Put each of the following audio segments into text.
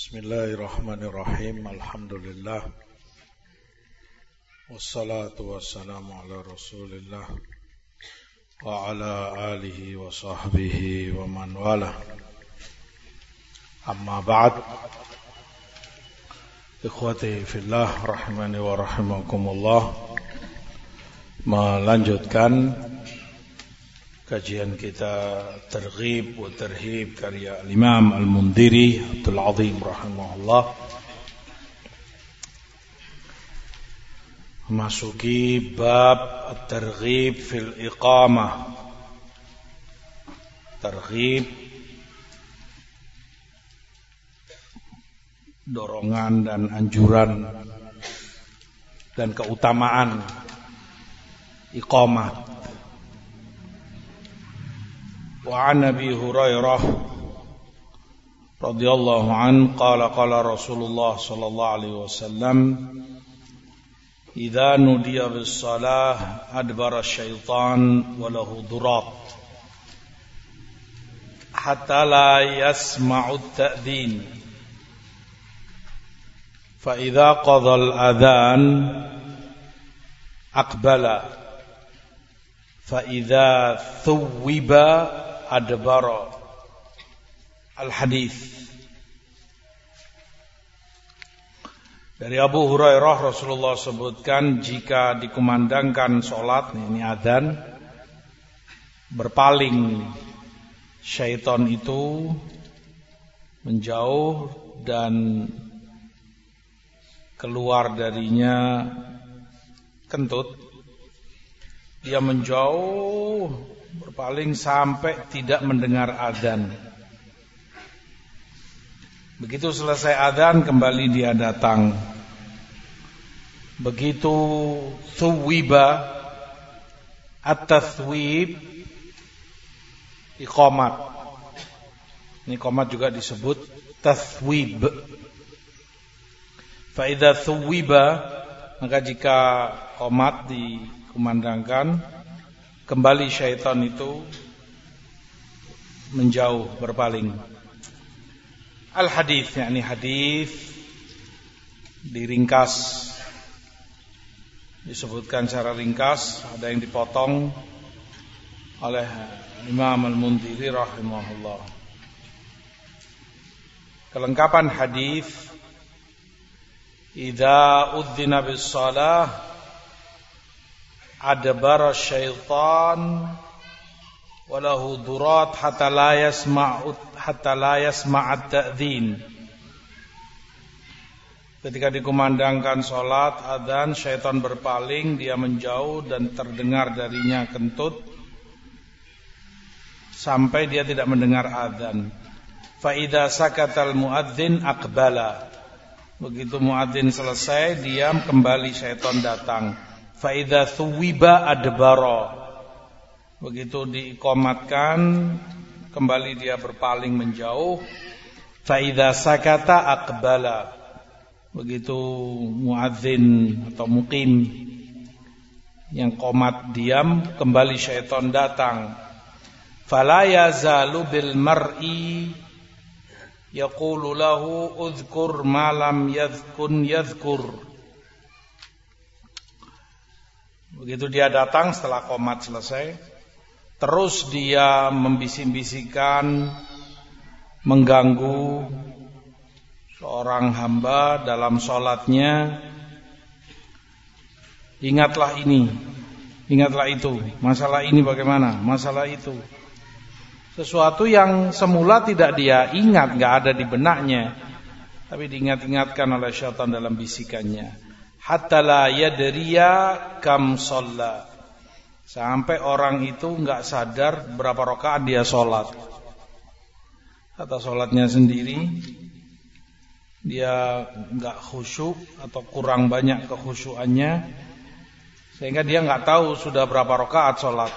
بسم الله الرحمن الرحيم. الحمد لله والصلاة والسلام على رسول الله وعلى آله وصحبه ومن والاه. أما بعد إخوتي في الله رحمني ورحمكم الله ما لنجد كان kajian kita terghib wa terhib karya Imam Al-Mundiri Abdul Azim rahimahullah. Memasuki bab terghib fil iqamah. Terghib dorongan dan anjuran dan keutamaan iqamah وعن أبي هريرة رضي الله عنه قال قال رسول الله صلى الله عليه وسلم إذا نودي بالصلاة أدبر الشيطان وله ضراط حتى لا يسمع التأذين. فإذا قضى الأذان أقبل فإذا ثوب adbara al-hadis Dari Abu Hurairah Rasulullah sebutkan jika dikumandangkan sholat ini adzan berpaling syaitan itu menjauh dan keluar darinya kentut dia menjauh berpaling sampai tidak mendengar adzan. Begitu selesai adzan kembali dia datang. Begitu thuwiba at-tathwib iqamat. Ini iqamat juga disebut tathwib. Fa idza thuwiba maka jika qomat dikumandangkan kembali syaitan itu menjauh berpaling. Al hadis yakni hadis diringkas disebutkan secara ringkas ada yang dipotong oleh Imam Al-Mundiri rahimahullah. Kelengkapan hadis Idza udzina bis salah adbara syaitan walahu durat hatta la yasma'u hatta la yasma'at ta'dzin Ketika dikumandangkan sholat adzan syaitan berpaling dia menjauh dan terdengar darinya kentut sampai dia tidak mendengar adzan. Fa idza sakatal muadzin aqbala. Begitu muadzin selesai diam kembali syaitan datang Faida thuwiba adbara. Begitu dikomatkan kembali dia berpaling menjauh. Faida sakata akbala. Begitu muadzin atau mukim yang komat diam kembali syaitan datang. Fala yazalu bil mar'i yaqulu lahu udhkur ma lam yadhkun Begitu dia datang setelah komat selesai, terus dia membisik-bisikan, mengganggu seorang hamba dalam sholatnya. Ingatlah ini, ingatlah itu, masalah ini bagaimana, masalah itu. Sesuatu yang semula tidak dia ingat, nggak ada di benaknya, tapi diingat-ingatkan oleh syaitan dalam bisikannya hatta la yadriya kam shalla. Sampai orang itu enggak sadar berapa rakaat dia sholat. Atau sholatnya sendiri dia enggak khusyuk atau kurang banyak kekhusyuannya sehingga dia enggak tahu sudah berapa rakaat sholat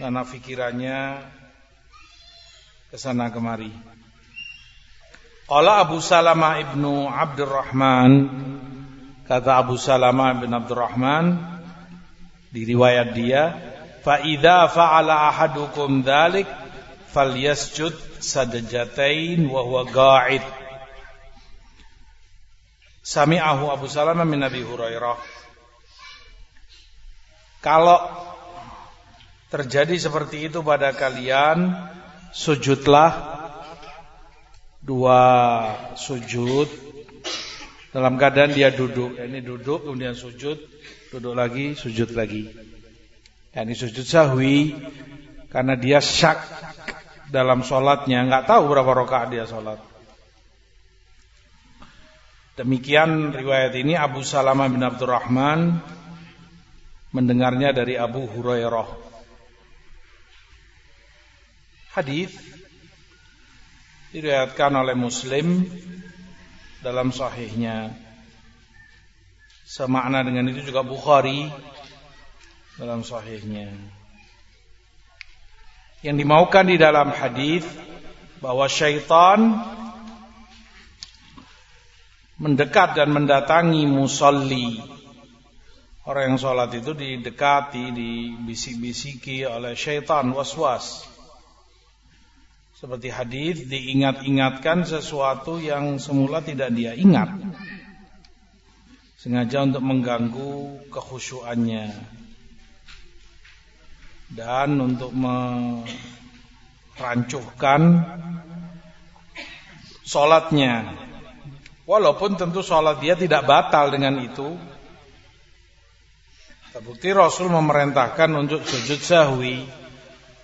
karena pikirannya ke sana kemari. Qala Abu Salamah ibnu Abdurrahman Kata Abu Salamah bin Abdurrahman di riwayat dia, "Fa idza fa'ala ahadukum dzalik falyasjud sajdatain wa huwa qa'id." Sami'ahu Abu Salamah min Nabi Hurairah. Kalau terjadi seperti itu pada kalian, sujudlah dua sujud dalam keadaan dia duduk. Ini duduk kemudian sujud, duduk lagi, sujud lagi. Ini sujud sahwi karena dia syak dalam sholatnya, nggak tahu berapa rakaat dia sholat. Demikian riwayat ini Abu Salamah bin Abdurrahman mendengarnya dari Abu Hurairah. Hadis diriwayatkan oleh Muslim dalam sahihnya. Semakna dengan itu juga Bukhari dalam sahihnya. Yang dimaukan di dalam hadis bahwa syaitan mendekat dan mendatangi musalli. Orang yang sholat itu didekati, dibisik-bisiki oleh syaitan was-was. Seperti hadis diingat-ingatkan sesuatu yang semula tidak dia ingat. Sengaja untuk mengganggu kekhusyuannya. Dan untuk merancuhkan sholatnya Walaupun tentu sholat dia tidak batal dengan itu. Terbukti Rasul memerintahkan untuk sujud sahwi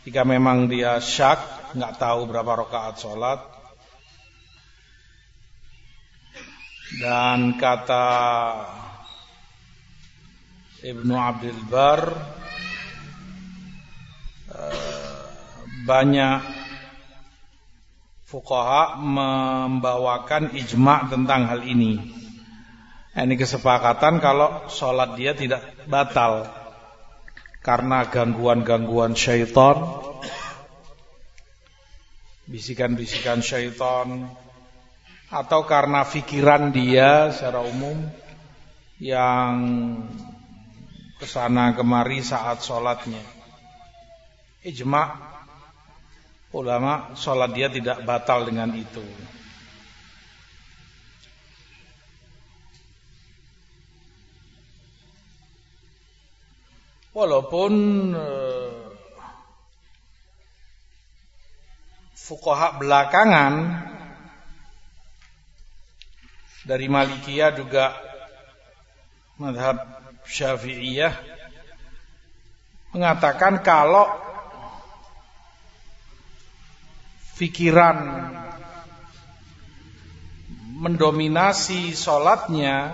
jika memang dia syak, nggak tahu berapa rakaat sholat. Dan kata Ibnu Abdul Bar eh, banyak fuqaha membawakan ijma' tentang hal ini. Ini kesepakatan kalau sholat dia tidak batal karena gangguan-gangguan syaitan, bisikan-bisikan syaitan, atau karena fikiran dia secara umum yang ke sana kemari saat sholatnya. Ijma' ulama sholat dia tidak batal dengan itu. Walaupun fukohak belakangan dari Malikiyah juga madhab Syafi'iyah mengatakan kalau pikiran mendominasi sholatnya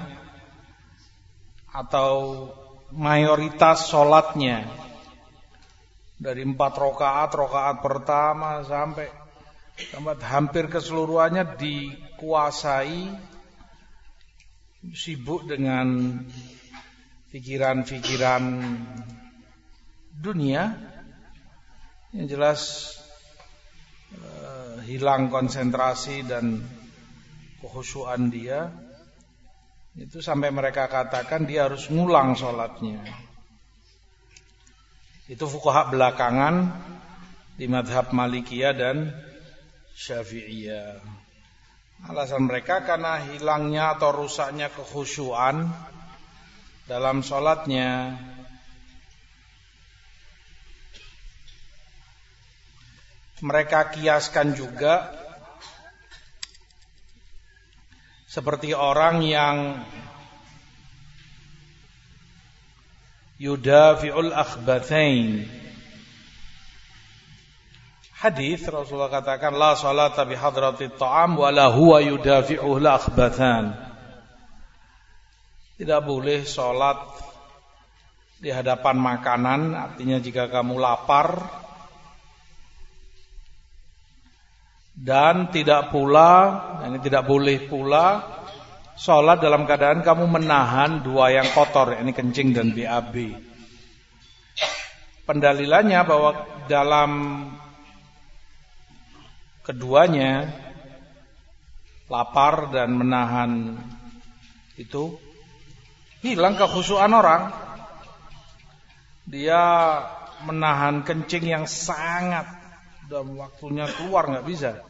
atau mayoritas sholatnya dari empat rokaat rokaat pertama sampai sampai hampir keseluruhannya dikuasai sibuk dengan pikiran-pikiran dunia. Yang jelas hilang konsentrasi dan kehusuan dia. Itu sampai mereka katakan dia harus ngulang sholatnya. Itu fukuhak belakangan di madhab Malikiyah dan Syafi'iyah. Alasan mereka karena hilangnya atau rusaknya kehusuan dalam sholatnya. Mereka kiaskan juga seperti orang yang yudafi'ul akhbathain hadis Rasulullah katakan la salata bi hadratit ta'am wa la huwa yudafi'ul akhbathan. Tidak boleh salat di hadapan makanan artinya jika kamu lapar dan tidak pula ini tidak boleh pula sholat dalam keadaan kamu menahan dua yang kotor ini kencing dan BAB pendalilannya bahwa dalam keduanya lapar dan menahan itu hilang kekhusuan orang dia menahan kencing yang sangat dalam waktunya keluar nggak bisa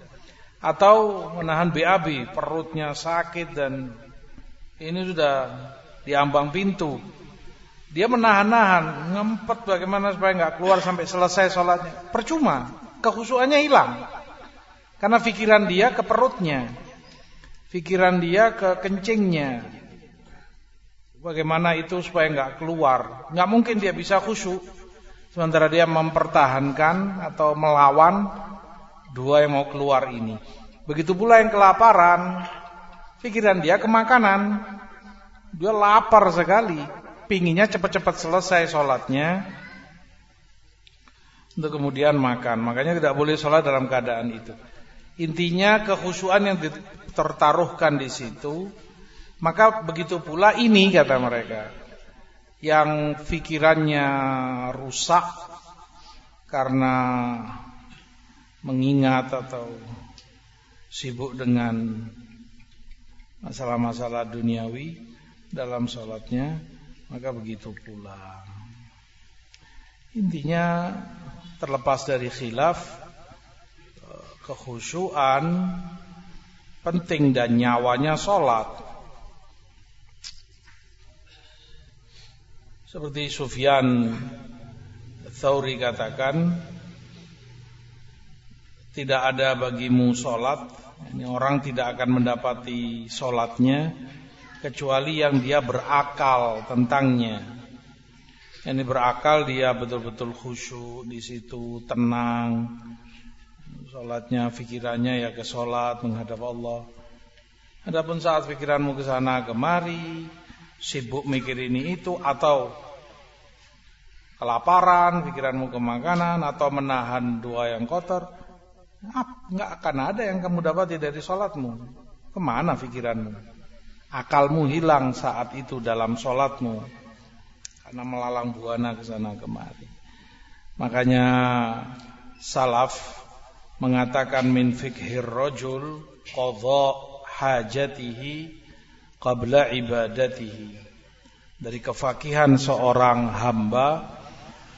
atau menahan BAB perutnya sakit dan Ini sudah diambang pintu. Dia menahan-nahan, ngempet bagaimana supaya nggak keluar sampai selesai sholatnya. Percuma, kehusuannya hilang. Karena pikiran dia ke perutnya. Pikiran dia ke kencingnya. Bagaimana itu supaya nggak keluar. Nggak mungkin dia bisa khusyuk. Sementara dia mempertahankan atau melawan dua yang mau keluar ini. Begitu pula yang kelaparan. Pikiran dia ke makanan. Dia lapar sekali pinginnya cepat-cepat selesai sholatnya untuk kemudian makan. Makanya tidak boleh sholat dalam keadaan itu. Intinya kekhusyuan yang tertaruhkan di situ. Maka begitu pula ini kata mereka. Yang pikirannya rusak karena mengingat atau sibuk dengan masalah-masalah duniawi dalam sholatnya maka begitu pula. Intinya terlepas dari khilaf kekhusyuan penting dan nyawanya sholat. Seperti Sufyan Thauri katakan tidak ada bagimu sholat ini orang tidak akan mendapati sholatnya kecuali yang dia berakal tentangnya. Ini berakal dia betul-betul khusyuk di situ, tenang. Salatnya, pikirannya ya ke salat menghadap Allah. Adapun saat pikiranmu ke sana kemari, sibuk mikir ini itu atau kelaparan, pikiranmu ke makanan atau menahan dua yang kotor, nggak akan ada yang kamu dapati dari salatmu. Ke mana pikiranmu? akalmu hilang saat itu dalam sholatmu karena melalang buana ke sana kemari. Makanya salaf mengatakan min fikhir rajul qadha hajatihi qabla ibadatihi. Dari kefakihan seorang hamba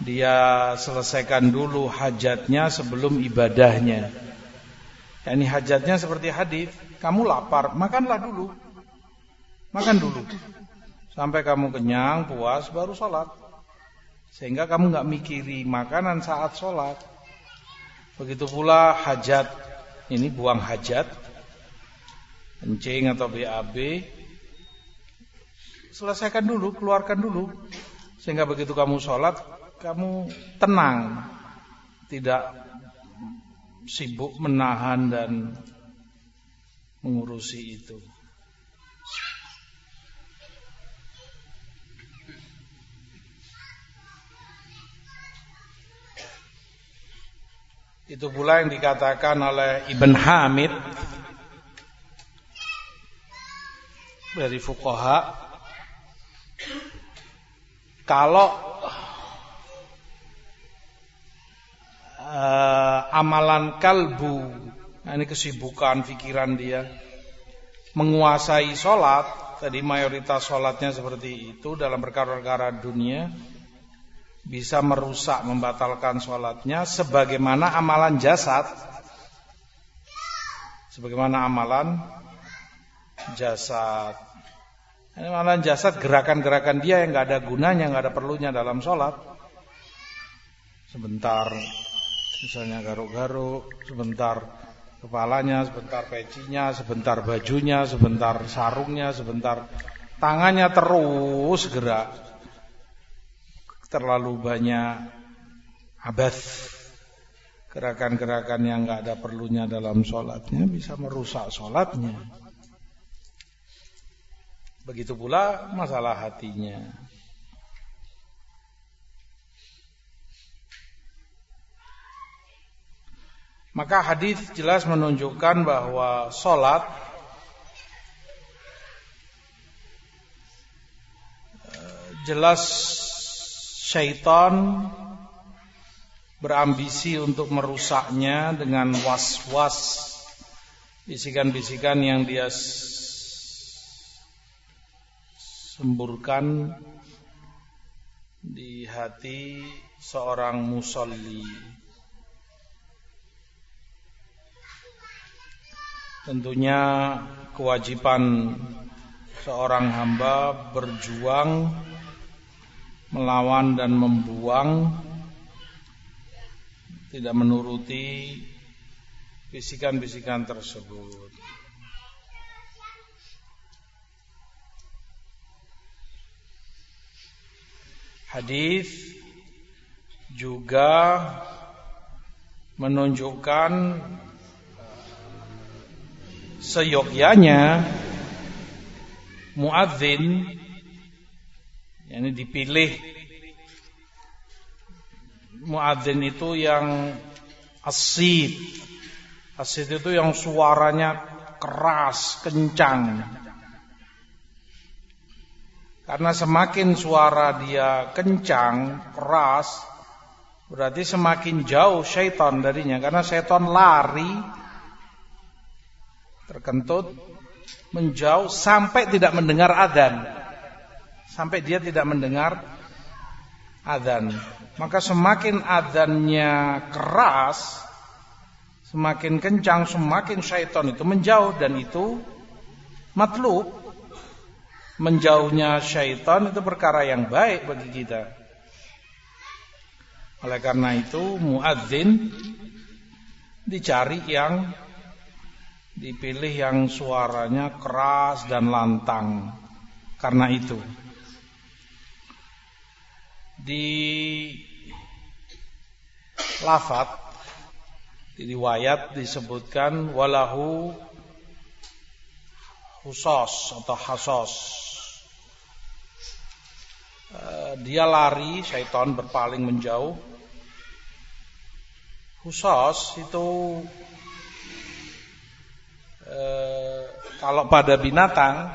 dia selesaikan dulu hajatnya sebelum ibadahnya. Yani hajatnya seperti hadis, kamu lapar, makanlah dulu. Makan dulu. Sampai kamu kenyang, puas, baru sholat. Sehingga kamu nggak mikiri makanan saat sholat. Begitu pula hajat. Ini buang hajat. Kencing atau BAB. Selesaikan dulu, keluarkan dulu. Sehingga begitu kamu sholat, kamu tenang. Tidak sibuk menahan dan mengurusi itu. Itu pula yang dikatakan oleh Ibn Hamid dari fuqaha. Kalau uh, amalan kalbu nah ini kesibukan pikiran dia menguasai sholat tadi mayoritas sholatnya seperti itu dalam perkara-perkara dunia bisa merusak membatalkan sholatnya sebagaimana amalan jasad. Sebagaimana amalan jasad. Amalan jasad gerakan-gerakan dia yang nggak ada gunanya nggak ada perlunya dalam sholat. Sebentar misalnya garuk-garuk sebentar kepalanya sebentar pecinya sebentar bajunya sebentar sarungnya sebentar tangannya terus gerak terlalu banyak abad gerakan-gerakan yang nggak ada perlunya dalam sholatnya bisa merusak sholatnya. Begitu pula masalah hatinya. Maka hadis jelas menunjukkan bahwa sholat eh, jelas syaitan berambisi untuk merusaknya dengan was-was bisikan-bisikan yang dia semburkan di hati seorang musalli. Tentunya kewajiban seorang hamba berjuang melawan dan membuang tidak menuruti bisikan-bisikan tersebut. Hadis juga menunjukkan seyogyanya muadzin ini dipilih muadzin itu yang asid. Asid itu yang suaranya keras kencang. Karena semakin suara dia kencang keras berarti semakin jauh syaitan darinya. Karena syaitan lari terkentut menjauh sampai tidak mendengar adzan. Sampai dia tidak mendengar adzan. Maka semakin adzannya keras, semakin kencang, semakin syaitan itu menjauh dan itu matlub. Menjauhnya syaitan itu perkara yang baik bagi kita. Oleh karena itu muadzin dicari yang dipilih yang suaranya keras dan lantang karena itu di lafat di riwayat disebutkan walahu husos atau hasos. Eh, dia lari syaitan berpaling menjauh. Husos itu Eh, kalau pada binatang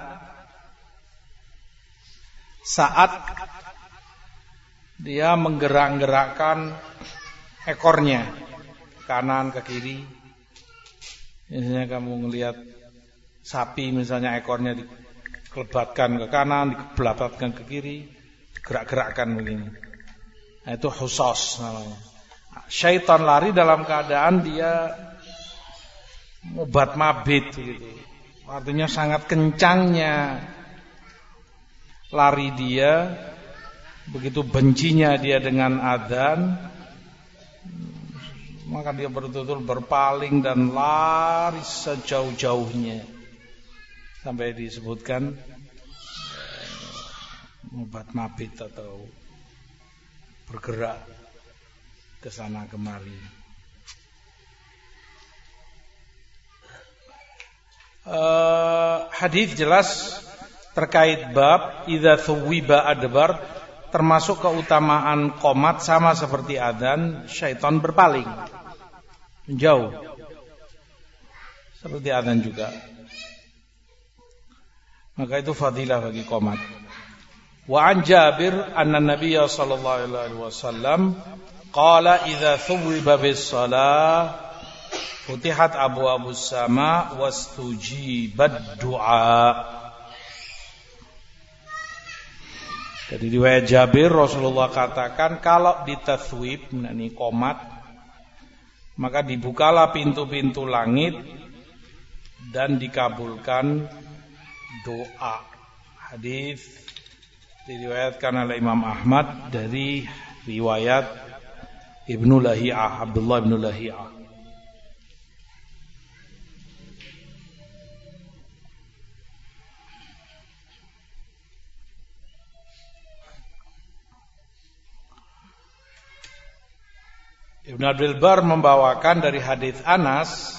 saat dia menggerak-gerakkan ekornya kanan ke kiri. Misalnya kamu melihat sapi misalnya ekornya dikelebatkan ke kanan dikelebatkan ke kiri gerak-gerakkan begini. Nah, itu khusus namanya. Syaitan lari dalam keadaan dia obat mabit gitu. Artinya sangat kencangnya lari dia, begitu bencinya dia dengan adzan, maka dia betul-betul berpaling dan lari sejauh-jauhnya. Sampai disebutkan obat mabit atau bergerak ke sana kemari. uh, hadis jelas terkait bab idza thuwiba adbar termasuk keutamaan komat sama seperti adzan syaitan berpaling. Menjauh seperti adzan juga. Maka itu fadilah bagi komat. Wa an Jabir anna Nabiy sallallahu alaihi wasallam qala idza thuwiba bis salah Futihat abu abu sama wastujibat doa. Jadi riwayat Jabir Rasulullah katakan kalau ditaswib ini komat maka dibukalah pintu-pintu langit dan dikabulkan doa. Hadis diriwayatkan oleh Imam Ahmad dari riwayat Ibnu Lahiyah Abdullah Ibnu Lahiyah. Ibn Abdul Bar membawakan dari hadis Anas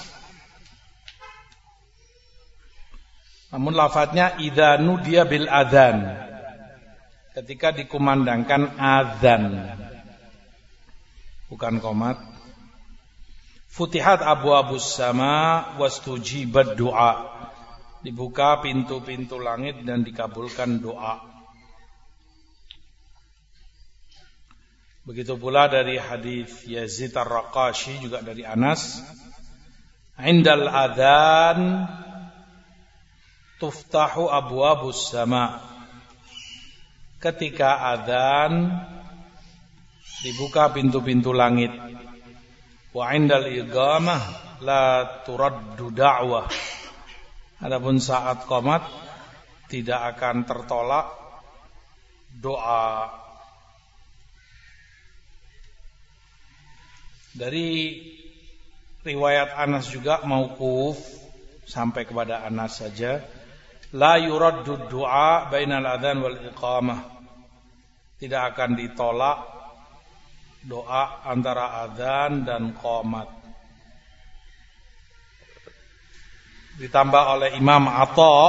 Namun lafadznya idza nudiya bil adzan. Ketika dikumandangkan adzan. Bukan komat. Futihat abu abu sama wastujibat doa. Dibuka pintu-pintu langit dan dikabulkan doa. Begitu pula dari hadis Yazid Ar-Raqashi juga dari Anas. Indal adzan tuftahu abwabus sama. Ketika adzan dibuka pintu-pintu langit. Wa indal iqamah la turaddu da'wah. Adapun saat qomat tidak akan tertolak doa dari riwayat Anas juga mauquf sampai kepada Anas saja. La yuraddu du'a bainal adzan wal iqamah. Tidak akan ditolak doa antara adzan dan qomat ditambah oleh Imam Atha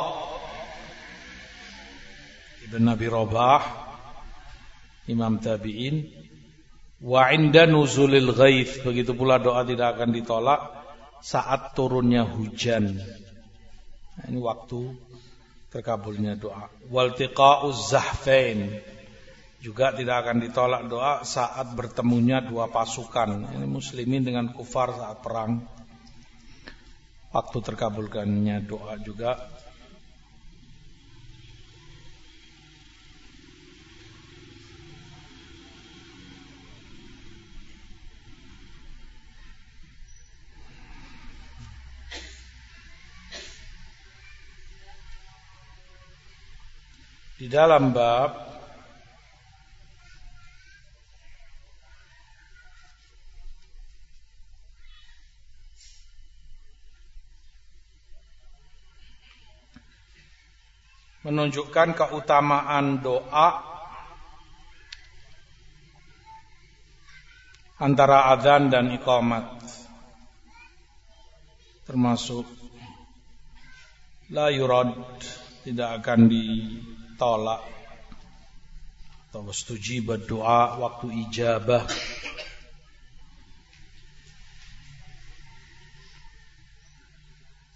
Ibn Nabi Rabah Imam Tabi'in wa inda nuzulil ghaith. Begitu pula doa tidak akan ditolak saat turunnya hujan. Nah, ini waktu terkabulnya doa. Wal tiqa'uz zahfain. Juga tidak akan ditolak doa saat bertemunya dua pasukan. Ini muslimin dengan kufar saat perang. Waktu terkabulkannya doa juga di dalam bab menunjukkan keutamaan doa antara adzan dan iqamat termasuk la yurad tidak akan di tolak atau setuju berdoa waktu ijabah.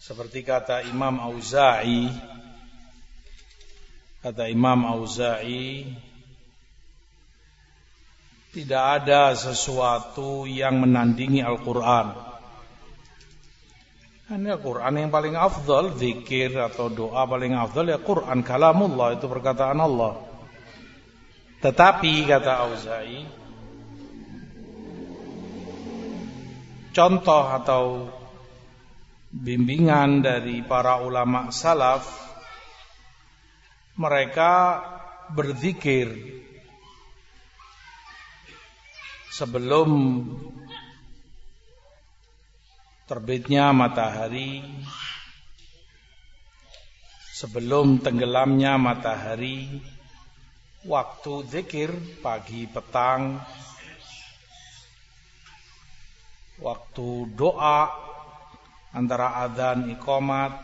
Seperti kata Imam Auza'i kata Imam Auza'i tidak ada sesuatu yang menandingi Al-Qur'an ini Quran yang paling afdal, zikir atau doa paling afdal ya Quran kalamullah itu perkataan Allah. Tetapi kata Auza'i contoh atau bimbingan dari para ulama salaf mereka berzikir sebelum terbitnya matahari. Sebelum tenggelamnya matahari waktu zikir pagi petang. Waktu doa antara adzan iqamat.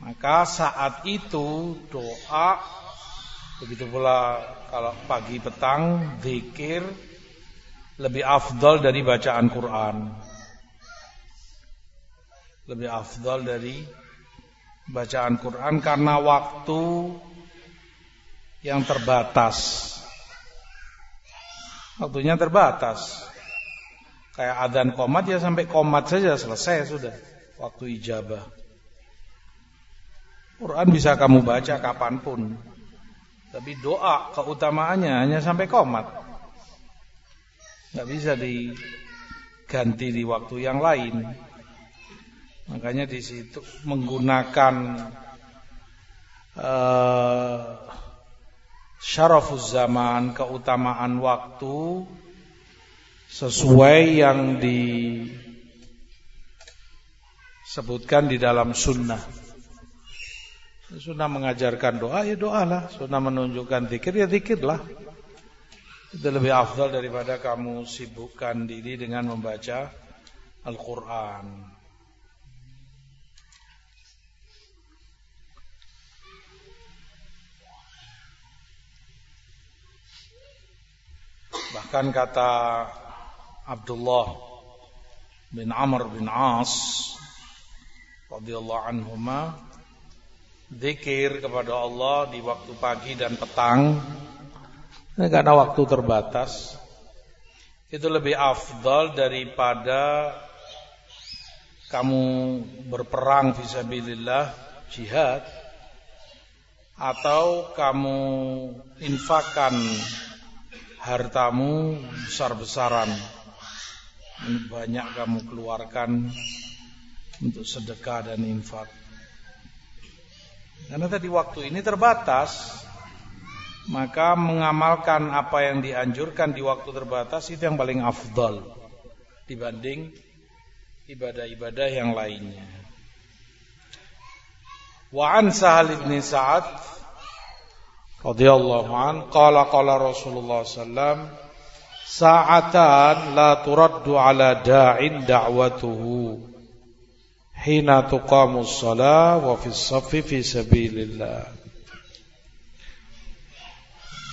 Maka saat itu doa. Begitu pula kalau pagi petang zikir lebih afdal dari bacaan Quran. Lebih afdal dari bacaan Quran karena waktu yang terbatas. Waktunya terbatas. Kayak adzan komat ya sampai komat saja selesai sudah waktu ijabah. Quran bisa kamu baca kapan pun. Tapi doa keutamaannya hanya sampai komat nggak bisa diganti di waktu yang lain. Makanya di situ menggunakan uh, syarafuz zaman, keutamaan waktu sesuai yang disebutkan di dalam sunnah. Sunnah mengajarkan doa ya doalah, sunnah menunjukkan zikir ya zikirlah. Itu lebih afdal daripada kamu sibukkan diri dengan membaca Al-Quran. Bahkan kata Abdullah bin Amr bin As radhiyallahu anhuma zikir kepada Allah di waktu pagi dan petang ini karena waktu terbatas. Itu lebih afdal daripada kamu berperang fisabilillah jihad atau kamu infakkan hartamu besar-besaran. Banyak kamu keluarkan untuk sedekah dan infak. Karena tadi waktu ini terbatas. Maka mengamalkan apa yang dianjurkan di waktu terbatas itu yang paling afdal dibanding ibadah-ibadah yang lainnya. Wa an Sahal bin Sa'ad radhiyallahu an qala qala Rasulullah sallam sa'atan la turaddu ala da'in da'watuhu hina tuqamus shalah wa fis saffi fi sabilillah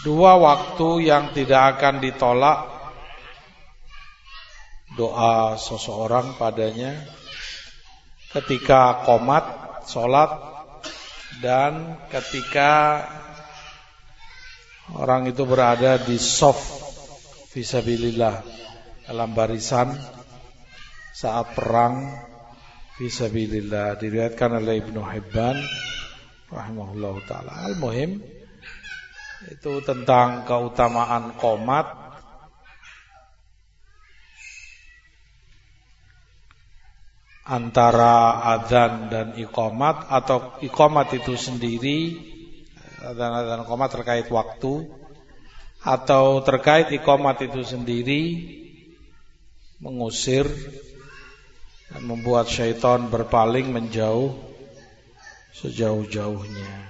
Dua waktu yang tidak akan ditolak. Doa seseorang padanya. Ketika komat, sholat, dan ketika orang itu berada di soft visabilillah dalam barisan saat perang visabilillah diriwayatkan oleh Ibnu Hibban rahimahullah taala. Al-muhim itu tentang keutamaan komat antara adzan dan iqamat atau iqamat itu sendiri adzan-adzan iqamat terkait waktu atau terkait iqamat itu sendiri mengusir dan membuat syaitan berpaling menjauh sejauh-jauhnya.